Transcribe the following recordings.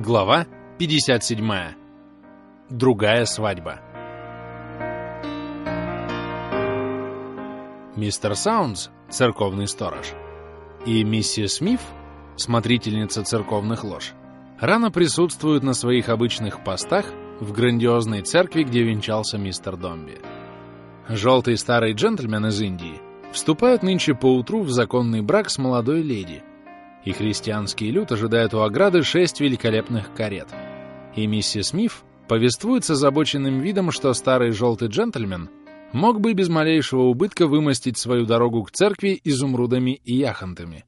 Глава 57. Другая свадьба. Мистер Саундс, церковный сторож, и миссис Смиф, смотрительница церковных лож, рано присутствуют на своих обычных постах в грандиозной церкви, где венчался мистер Домби. Желтый старый джентльмен из Индии вступает нынче поутру в законный брак с молодой леди, и христианский люд ожидает у ограды шесть великолепных карет. И миссис Миф повествует с озабоченным видом, что старый желтый джентльмен мог бы без малейшего убытка вымостить свою дорогу к церкви изумрудами и яхонтами.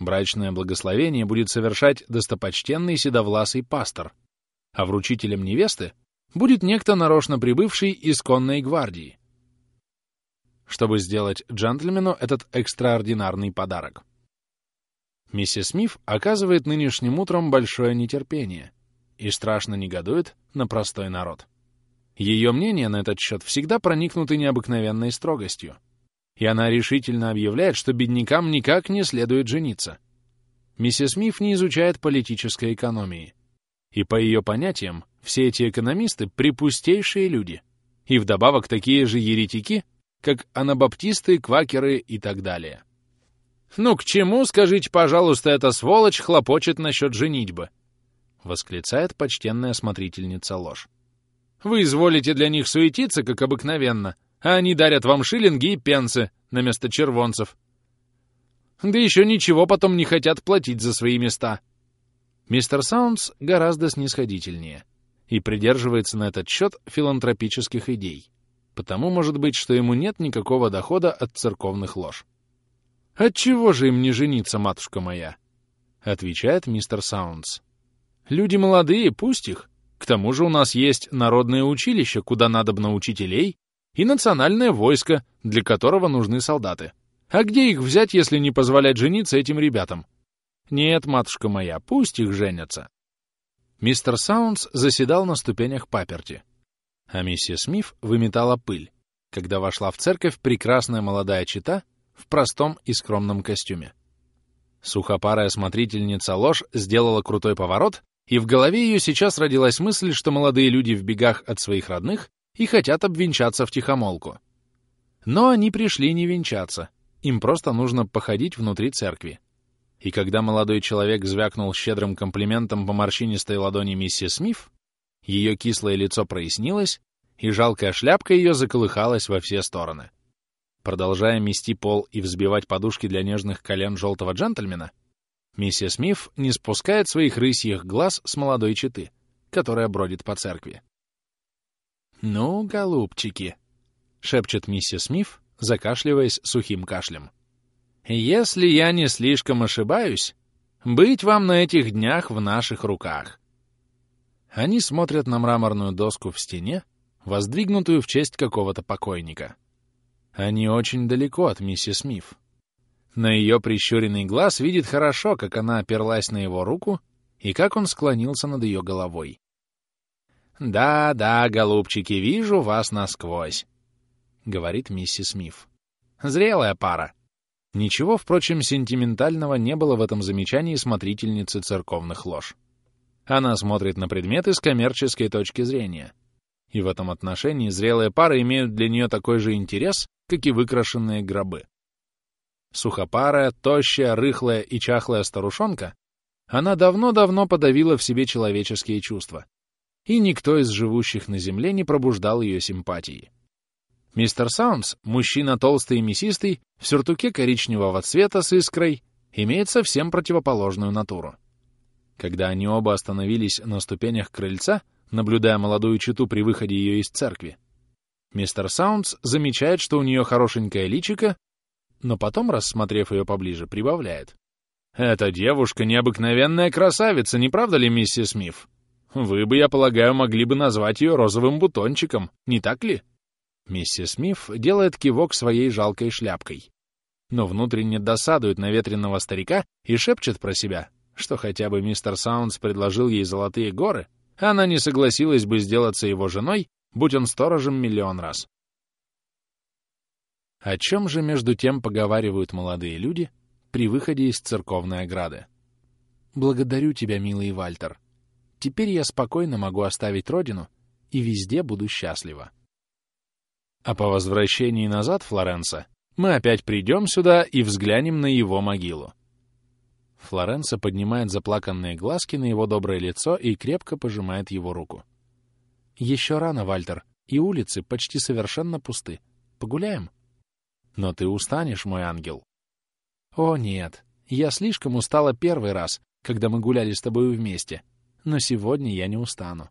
Брачное благословение будет совершать достопочтенный седовласый пастор, а вручителем невесты будет некто нарочно прибывший из конной гвардии, чтобы сделать джентльмену этот экстраординарный подарок. Миссис Смиф оказывает нынешним утром большое нетерпение и страшно негодует на простой народ. Ее мнение на этот счет всегда проникнуты необыкновенной строгостью, и она решительно объявляет, что беднякам никак не следует жениться. Миссис Смиф не изучает политической экономии, и по ее понятиям все эти экономисты — припустейшие люди, и вдобавок такие же еретики, как анабаптисты, квакеры и так далее. «Ну к чему, скажите, пожалуйста, эта сволочь хлопочет насчет женитьбы?» — восклицает почтенная смотрительница ложь. «Вы изволите для них суетиться, как обыкновенно, а они дарят вам шиллинги и пенсы на место червонцев. Да еще ничего потом не хотят платить за свои места». Мистер Саундс гораздо снисходительнее и придерживается на этот счет филантропических идей, потому может быть, что ему нет никакого дохода от церковных лож. «Отчего же им не жениться, матушка моя?» — отвечает мистер Саундс. «Люди молодые, пусть их. К тому же у нас есть народное училище, куда надобно учителей, и национальное войско, для которого нужны солдаты. А где их взять, если не позволять жениться этим ребятам? Нет, матушка моя, пусть их женятся». Мистер Саундс заседал на ступенях паперти, а миссис Смиф выметала пыль, когда вошла в церковь прекрасная молодая чита — в простом и скромном костюме. Сухопарая смотрительница ложь сделала крутой поворот, и в голове ее сейчас родилась мысль, что молодые люди в бегах от своих родных и хотят обвенчаться в тихомолку. Но они пришли не венчаться, им просто нужно походить внутри церкви. И когда молодой человек звякнул щедрым комплиментом по морщинистой ладони миссис Смиф, ее кислое лицо прояснилось, и жалкая шляпка ее заколыхалась во все стороны. Продолжая мести пол и взбивать подушки для нежных колен желтого джентльмена, миссис Миф не спускает своих рысьих глаз с молодой четы, которая бродит по церкви. «Ну, голубчики», — шепчет миссис Миф, закашливаясь сухим кашлем. «Если я не слишком ошибаюсь, быть вам на этих днях в наших руках». Они смотрят на мраморную доску в стене, воздвигнутую в честь какого-то покойника. Они очень далеко от миссис Миф. На ее прищуренный глаз видит хорошо, как она оперлась на его руку и как он склонился над ее головой. «Да, да, голубчики, вижу вас насквозь», — говорит миссис Миф. «Зрелая пара». Ничего, впрочем, сентиментального не было в этом замечании смотрительницы церковных лож. Она смотрит на предметы с коммерческой точки зрения. И в этом отношении зрелые пары имеют для нее такой же интерес, как и выкрашенные гробы. Сухопарая, тощая, рыхлая и чахлая старушонка, она давно-давно подавила в себе человеческие чувства, и никто из живущих на земле не пробуждал ее симпатии. Мистер Саундс, мужчина толстый и мясистый, в сюртуке коричневого цвета с искрой, имеет совсем противоположную натуру. Когда они оба остановились на ступенях крыльца, наблюдая молодую читу при выходе ее из церкви, Мистер Саундс замечает, что у нее хорошенькое личико, но потом, рассмотрев ее поближе, прибавляет. «Эта девушка необыкновенная красавица, не правда ли, миссис Миф? Вы бы, я полагаю, могли бы назвать ее розовым бутончиком, не так ли?» Миссис Миф делает кивок своей жалкой шляпкой, но внутренне досадует на ветреного старика и шепчет про себя, что хотя бы мистер Саундс предложил ей золотые горы, она не согласилась бы сделаться его женой будь он сторожем миллион раз. О чем же между тем поговаривают молодые люди при выходе из церковной ограды? «Благодарю тебя, милый Вальтер», теперь я спокойно могу оставить родину и везде буду счастлива. А по возвращении назад, Флоренса, мы опять придем сюда и взглянем на его могилу. Флоренса поднимает заплаканные глазки на его доброе лицо и крепко пожимает его руку. Еще рано, Вальтер, и улицы почти совершенно пусты. Погуляем? Но ты устанешь, мой ангел. О, нет, я слишком устала первый раз, когда мы гуляли с тобой вместе, но сегодня я не устану.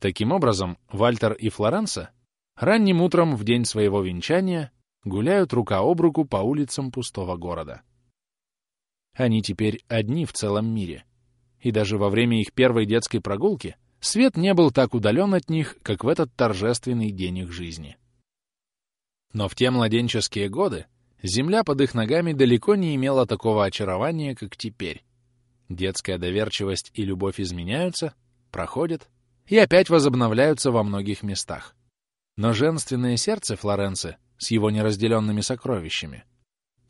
Таким образом, Вальтер и Флоренса ранним утром в день своего венчания гуляют рука об руку по улицам пустого города. Они теперь одни в целом мире. И даже во время их первой детской прогулки свет не был так удален от них, как в этот торжественный день их жизни. Но в те младенческие годы земля под их ногами далеко не имела такого очарования, как теперь. Детская доверчивость и любовь изменяются, проходят и опять возобновляются во многих местах. Но женственное сердце Флоренции с его неразделенными сокровищами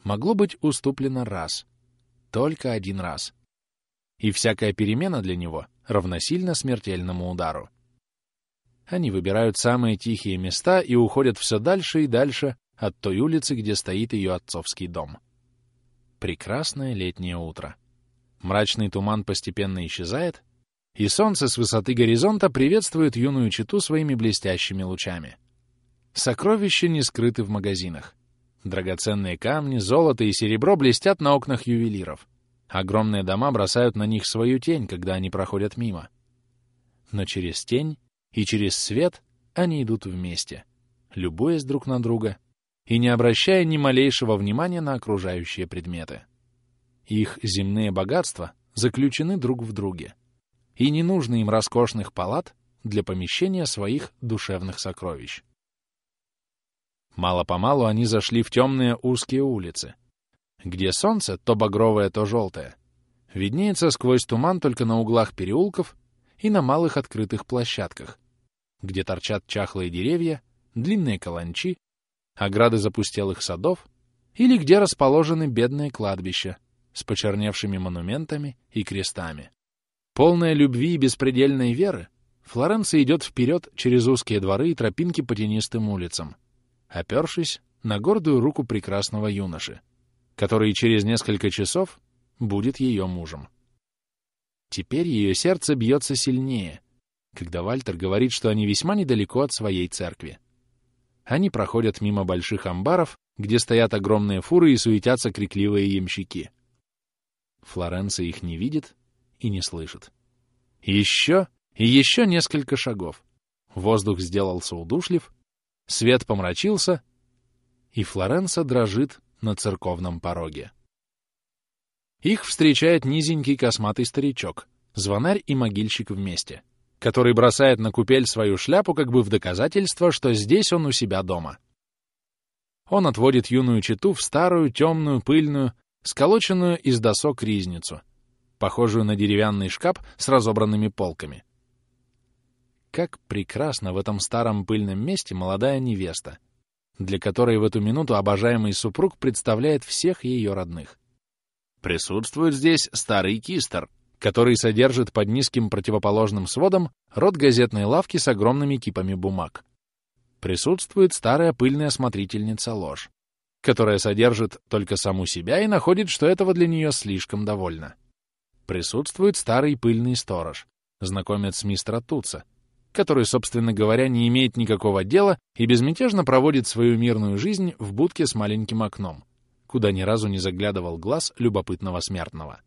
могло быть уступлено раз, только один раз. И всякая перемена для него равносильно смертельному удару. Они выбирают самые тихие места и уходят все дальше и дальше от той улицы, где стоит ее отцовский дом. Прекрасное летнее утро. Мрачный туман постепенно исчезает, и солнце с высоты горизонта приветствует юную читу своими блестящими лучами. Сокровища не скрыты в магазинах. Драгоценные камни, золото и серебро блестят на окнах ювелиров. Огромные дома бросают на них свою тень, когда они проходят мимо. Но через тень и через свет они идут вместе, любуясь друг на друга и не обращая ни малейшего внимания на окружающие предметы. Их земные богатства заключены друг в друге, и не нужно им роскошных палат для помещения своих душевных сокровищ. Мало-помалу они зашли в темные узкие улицы, где солнце, то багровое, то желтое, виднеется сквозь туман только на углах переулков и на малых открытых площадках, где торчат чахлые деревья, длинные каланчи, ограды запустелых садов или где расположены бедные кладбища с почерневшими монументами и крестами. Полная любви и беспредельной веры, Флоренция идет вперед через узкие дворы и тропинки по тенистым улицам, опершись на гордую руку прекрасного юноши, который через несколько часов будет ее мужем. Теперь ее сердце бьется сильнее, когда Вальтер говорит, что они весьма недалеко от своей церкви. Они проходят мимо больших амбаров, где стоят огромные фуры и суетятся крикливые ямщики. Флоренция их не видит и не слышит. Еще и еще несколько шагов. Воздух сделался удушлив, свет помрачился, и Флоренса дрожит на церковном пороге. Их встречает низенький косматый старичок, звонарь и могильщик вместе, который бросает на купель свою шляпу как бы в доказательство, что здесь он у себя дома. Он отводит юную читу в старую, темную, пыльную, сколоченную из досок ризницу, похожую на деревянный шкаф с разобранными полками. Как прекрасно в этом старом пыльном месте молодая невеста, для которой в эту минуту обожаемый супруг представляет всех ее родных. Присутствует здесь старый кистер, который содержит под низким противоположным сводом рот газетной лавки с огромными кипами бумаг. Присутствует старая пыльная смотрительница ложь, которая содержит только саму себя и находит, что этого для нее слишком довольно. Присутствует старый пыльный сторож, знакомец мистера Туца, который, собственно говоря, не имеет никакого дела и безмятежно проводит свою мирную жизнь в будке с маленьким окном, куда ни разу не заглядывал глаз любопытного смертного.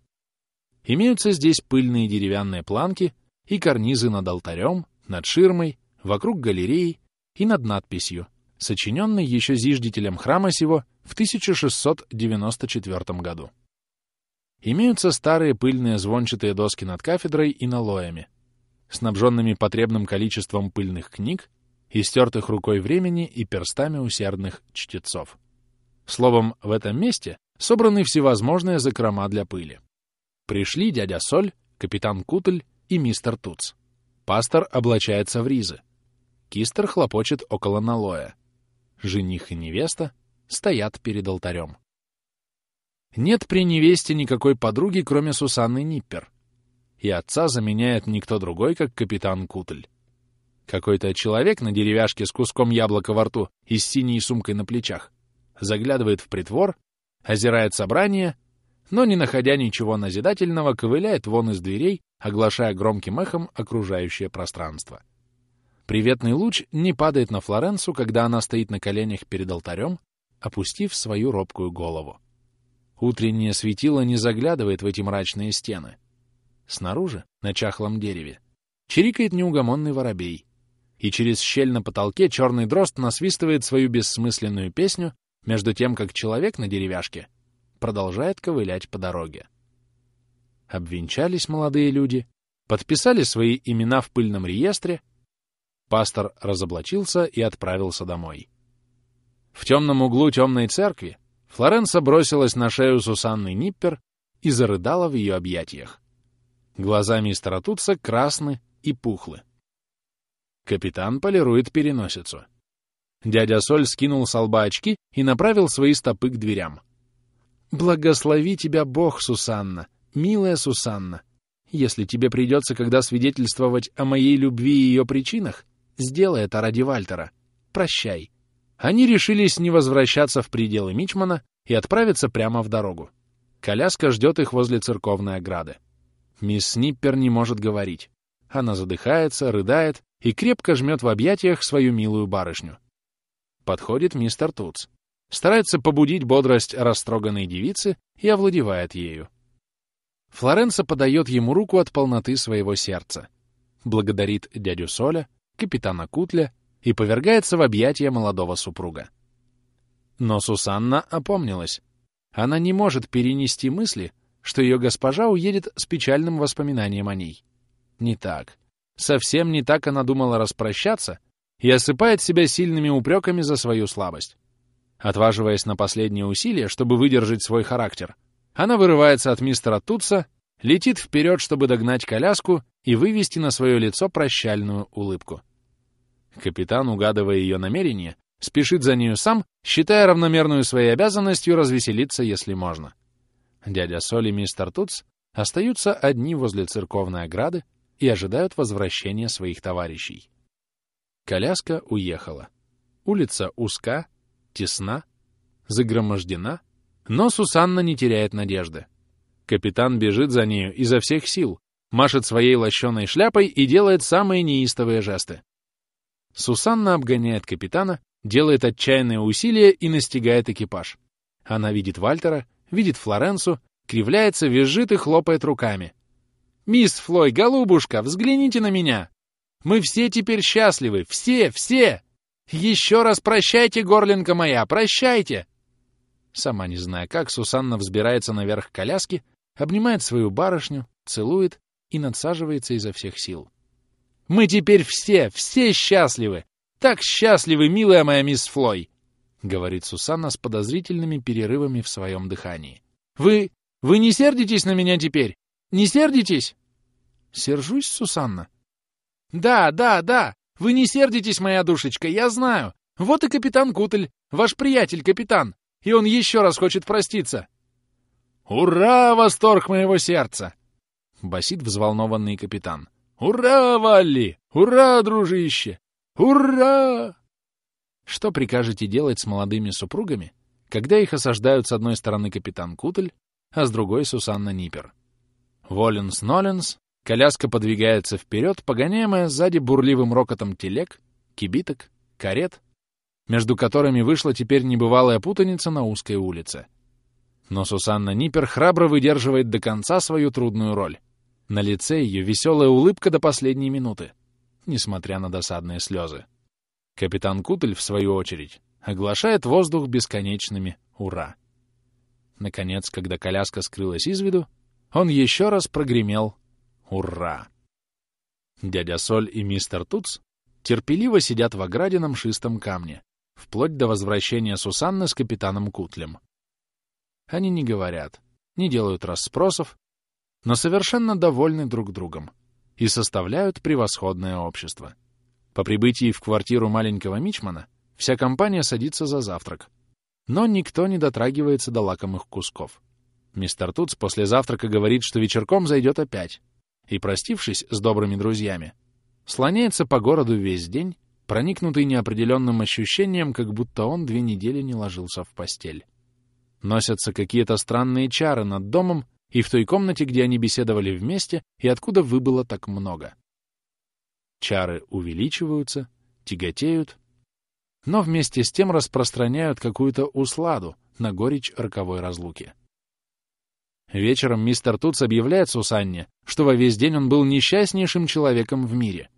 Имеются здесь пыльные деревянные планки и карнизы над алтарем, над ширмой, вокруг галереи и над надписью, сочиненной еще зиждителем храма сего в 1694 году. Имеются старые пыльные звончатые доски над кафедрой и налоями, снабженными потребным количеством пыльных книг, истертых рукой времени и перстами усердных чтецов. Словом, в этом месте собраны всевозможные закрома для пыли. Пришли дядя Соль, капитан Кутль и мистер Туц. Пастор облачается в ризы. Кистер хлопочет около налоя. Жених и невеста стоят перед алтарем. Нет при невесте никакой подруги, кроме Сусанны Ниппер, и отца заменяет никто другой, как капитан Кутль. Какой-то человек на деревяшке с куском яблока во рту и с синей сумкой на плечах заглядывает в притвор, озирает собрание, но, не находя ничего назидательного, ковыляет вон из дверей, оглашая громким эхом окружающее пространство. Приветный луч не падает на Флоренцу, когда она стоит на коленях перед алтарем, опустив свою робкую голову. Утреннее светило не заглядывает в эти мрачные стены. Снаружи, на чахлом дереве, чирикает неугомонный воробей, и через щель на потолке черный дрозд насвистывает свою бессмысленную песню, между тем, как человек на деревяшке продолжает ковылять по дороге. Обвенчались молодые люди, подписали свои имена в пыльном реестре, пастор разоблачился и отправился домой. В темном углу темной церкви Флоренса бросилась на шею Сусанны Ниппер и зарыдала в ее объятиях. Глаза мистера Тутса красны и пухлы. Капитан полирует переносицу. Дядя Соль скинул с лба очки и направил свои стопы к дверям. «Благослови тебя Бог, Сусанна, милая Сусанна. Если тебе придется когда свидетельствовать о моей любви и ее причинах, сделай это ради Вальтера. Прощай». Они решились не возвращаться в пределы Мичмана и отправиться прямо в дорогу. Коляска ждет их возле церковной ограды. Мисс Сниппер не может говорить. Она задыхается, рыдает и крепко жмет в объятиях свою милую барышню. Подходит мистер Туц. Старается побудить бодрость растроганной девицы и овладевает ею. Флоренса подает ему руку от полноты своего сердца. Благодарит дядю Соля, капитана Кутля и повергается в объятия молодого супруга. Но Сусанна опомнилась. Она не может перенести мысли, что ее госпожа уедет с печальным воспоминанием о ней. Не так. Совсем не так она думала распрощаться и осыпает себя сильными упреками за свою слабость. Отваживаясь на последние усилия, чтобы выдержать свой характер, она вырывается от мистера Тутса, летит вперед, чтобы догнать коляску и вывести на свое лицо прощальную улыбку. Капитан, угадывая ее намерение, спешит за нею сам, считая равномерную своей обязанностью развеселиться, если можно. Дядя Соль и мистер Тутс остаются одни возле церковной ограды, и ожидают возвращения своих товарищей. Коляска уехала. Улица узка, тесна, загромождена, но Сусанна не теряет надежды. Капитан бежит за нею изо всех сил, машет своей лощеной шляпой и делает самые неистовые жесты. Сусанна обгоняет капитана, делает отчаянные усилия и настигает экипаж. Она видит Вальтера, видит Флоренсу, кривляется, визжит и хлопает руками. «Мисс Флой, голубушка, взгляните на меня! Мы все теперь счастливы, все, все! Еще раз прощайте, горлинка моя, прощайте!» Сама не зная как, Сусанна взбирается наверх коляски, обнимает свою барышню, целует и надсаживается изо всех сил. «Мы теперь все, все счастливы! Так счастливы, милая моя мисс Флой!» — говорит Сусанна с подозрительными перерывами в своем дыхании. «Вы... вы не сердитесь на меня теперь? Не сердитесь?» «Сержусь, Сусанна?» «Да, да, да! Вы не сердитесь, моя душечка, я знаю! Вот и капитан Кутль, ваш приятель-капитан, и он еще раз хочет проститься!» «Ура, восторг моего сердца!» — басит взволнованный капитан. «Ура, Валли! Ура, дружище! Ура!» Что прикажете делать с молодыми супругами, когда их осаждают с одной стороны капитан Кутль, а с другой Сусанна Нипер? Воленс-Ноленс, коляска подвигается вперед, погоняемая сзади бурливым рокотом телег, кибиток, карет, между которыми вышла теперь небывалая путаница на узкой улице. Но Сусанна Нипер храбро выдерживает до конца свою трудную роль. На лице ее веселая улыбка до последней минуты, несмотря на досадные слезы. Капитан Кутль, в свою очередь, оглашает воздух бесконечными «Ура!». Наконец, когда коляска скрылась из виду, он еще раз прогремел «Ура!». Дядя Соль и мистер Туц терпеливо сидят в ограде на мшистом камне, вплоть до возвращения Сусанны с капитаном Кутлем. Они не говорят, не делают расспросов, но совершенно довольны друг другом и составляют превосходное общество. По прибытии в квартиру маленького Мичмана вся компания садится за завтрак, но никто не дотрагивается до лакомых кусков. Мистер Туц после завтрака говорит, что вечерком зайдет опять. и, простившись с добрыми друзьями, слоняется по городу весь день, проникнутый неопределенным ощущением, как будто он две недели не ложился в постель. Носятся какие-то странные чары над домом и в той комнате, где они беседовали вместе, и откуда выбыло так много. Чары увеличиваются, тяготеют, но вместе с тем распространяют какую-то усладу на горечь роковой разлуки. Вечером мистер Тутс объявляет Сусанне, что во весь день он был несчастнейшим человеком в мире,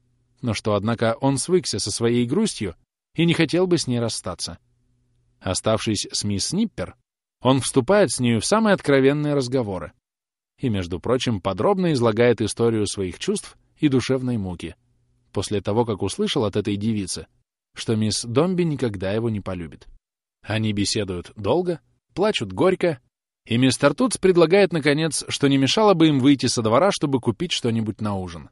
но что, однако, он свыкся со своей грустью и не хотел бы с ней расстаться. Оставшись с мисс Сниппер, он вступает с нею в самые откровенные разговоры и, между прочим, подробно излагает историю своих чувств и душевной муки, после того, как услышал от этой девицы, что мисс Домби никогда его не полюбит. Они беседуют долго, плачут горько, и мистер Тутс предлагает, наконец, что не мешало бы им выйти со двора, чтобы купить что-нибудь на ужин.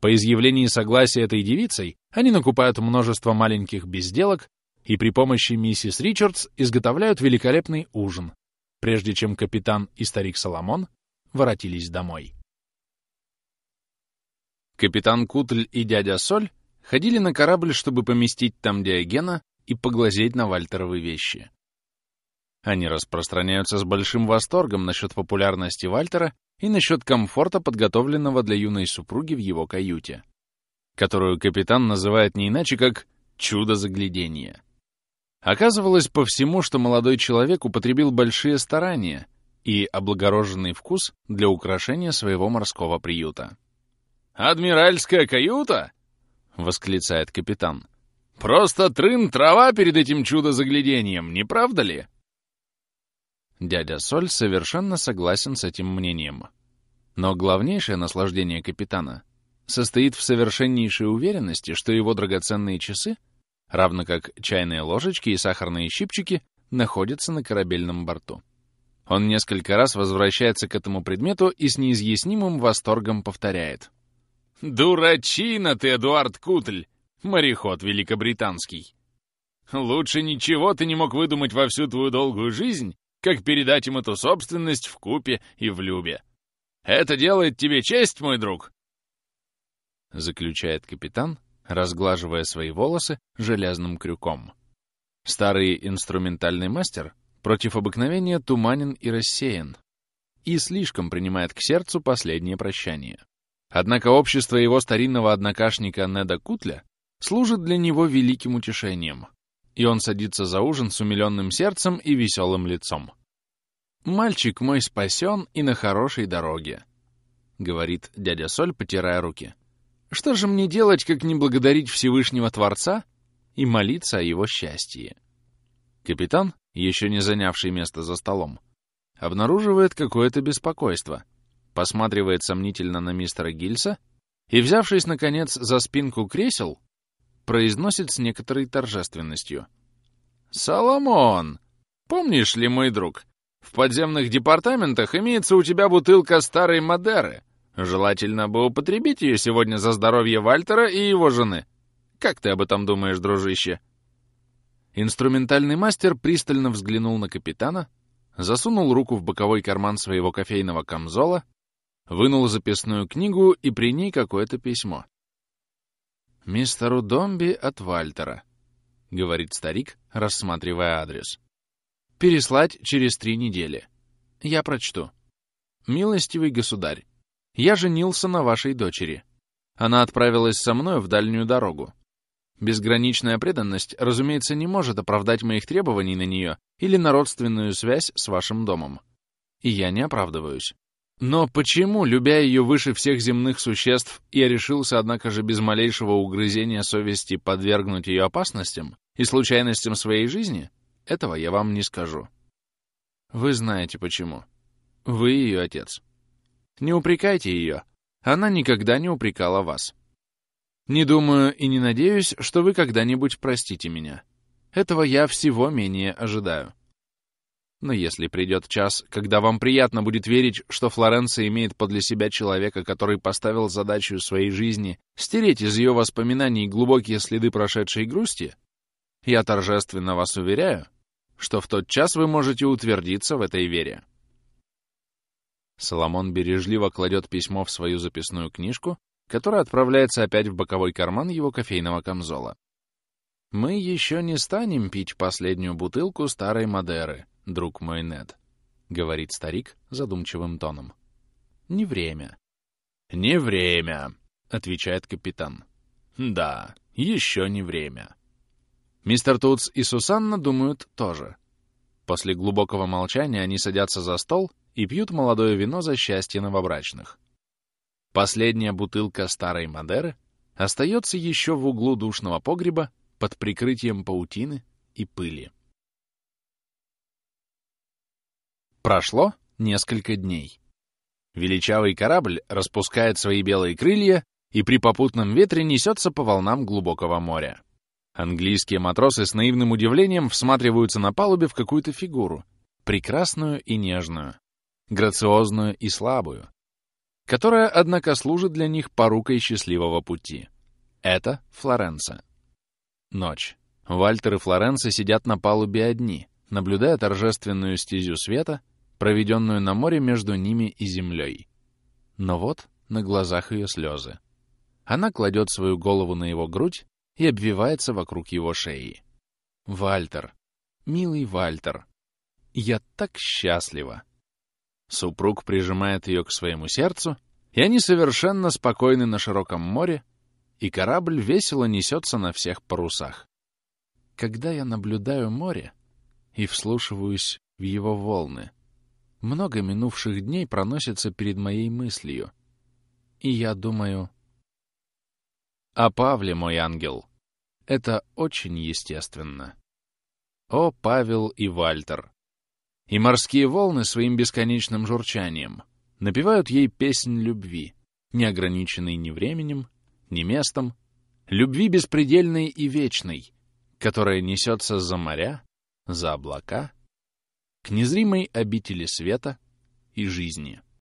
По изъявлении согласия этой девицей они накупают множество маленьких безделок и при помощи миссис Ричардс изготовляют великолепный ужин, прежде чем капитан и старик Соломон воротились домой. Капитан Кутль и дядя Соль ходили на корабль, чтобы поместить там Диогена и поглазеть на Вальтеровы вещи. Они распространяются с большим восторгом насчет популярности Вальтера и насчет комфорта, подготовленного для юной супруги в его каюте, которую капитан называет не иначе, как «чудо заглядения». Оказывалось по всему, что молодой человек употребил большие старания и облагороженный вкус для украшения своего морского приюта. «Адмиральская каюта?» — восклицает капитан. «Просто трын трава перед этим чудо-заглядением, не правда ли?» Дядя Соль совершенно согласен с этим мнением. Но главнейшее наслаждение капитана состоит в совершеннейшей уверенности, что его драгоценные часы — равно как чайные ложечки и сахарные щипчики, находятся на корабельном борту. Он несколько раз возвращается к этому предмету и с неизъяснимым восторгом повторяет. «Дурачина ты, Эдуард Кутль, мореход великобританский! Лучше ничего ты не мог выдумать во всю твою долгую жизнь, как передать им эту собственность в купе и в любе. Это делает тебе честь, мой друг!» Заключает капитан, разглаживая свои волосы железным крюком. Старый инструментальный мастер против обыкновения туманен и рассеян, и слишком принимает к сердцу последнее прощание. Однако общество его старинного однокашника Неда Кутля служит для него великим утешением, и он садится за ужин с умиленным сердцем и веселым лицом. «Мальчик мой спасен и на хорошей дороге», — говорит дядя Соль, потирая руки. Что же мне делать, как не благодарить Всевышнего Творца и молиться о его счастье? Капитан, еще не занявший место за столом, обнаруживает какое-то беспокойство, посматривает сомнительно на мистера Гильса и, взявшись, наконец, за спинку кресел, произносит с некоторой торжественностью. «Соломон! Помнишь ли, мой друг, в подземных департаментах имеется у тебя бутылка старой Мадеры, Желательно бы употребить ее сегодня за здоровье Вальтера и его жены. Как ты об этом думаешь, дружище?» Инструментальный мастер пристально взглянул на капитана, засунул руку в боковой карман своего кофейного камзола, вынул записную книгу и при ней какое-то письмо. «Мистеру Домби от Вальтера», — говорит старик, рассматривая адрес. «Переслать через три недели. Я прочту. Милостивый государь, я женился на вашей дочери. Она отправилась со мной в дальнюю дорогу. Безграничная преданность, разумеется, не может оправдать моих требований на нее или на родственную связь с вашим домом. И я не оправдываюсь. Но почему, любя ее выше всех земных существ, я решился, однако же, без малейшего угрызения совести подвергнуть ее опасностям и случайностям своей жизни, этого я вам не скажу. Вы знаете почему. Вы ее отец. Не упрекайте ее. Она никогда не упрекала вас. Не думаю и не надеюсь, что вы когда-нибудь простите меня. Этого я всего менее ожидаю. Но если придет час, когда вам приятно будет верить, что Флоренция имеет подле себя человека, который поставил задачу своей жизни стереть из ее воспоминаний глубокие следы прошедшей грусти, я торжественно вас уверяю, что в тот час вы можете утвердиться в этой вере. Соломон бережливо кладет письмо в свою записную книжку, которая отправляется опять в боковой карман его кофейного камзола. «Мы еще не станем пить последнюю бутылку старой Мадеры, друг мой Нед», — говорит старик задумчивым тоном. «Не время». «Не время», — отвечает капитан. «Да, еще не время». Мистер Тутс и Сусанна думают тоже. После глубокого молчания они садятся за стол и пьют молодое вино за счастье новобрачных. Последняя бутылка старой Мадеры остается еще в углу душного погреба под прикрытием паутины и пыли. Прошло несколько дней. Величавый корабль распускает свои белые крылья и при попутном ветре несется по волнам глубокого моря. Английские матросы с наивным удивлением всматриваются на палубе в какую-то фигуру, прекрасную и нежную, грациозную и слабую, которая, однако, служит для них порукой счастливого пути. Это Флоренса. Ночь. Вальтер и Флоренса сидят на палубе одни, наблюдая торжественную стезю света, проведенную на море между ними и землей. Но вот на глазах ее слезы. Она кладет свою голову на его грудь и обвивается вокруг его шеи. «Вальтер, милый Вальтер, я так счастлива!» Супруг прижимает ее к своему сердцу, и они совершенно спокойны на широком море, и корабль весело несется на всех парусах. Когда я наблюдаю море и вслушиваюсь в его волны, много минувших дней проносится перед моей мыслью, и я думаю о Павле, мой ангел. Это очень естественно. О, Павел и Вальтер! И морские волны своим бесконечным журчанием напевают ей песнь любви, не ограниченной ни временем, ни местом, любви беспредельной и вечной, которая несется за моря, за облака, к незримой обители света и жизни.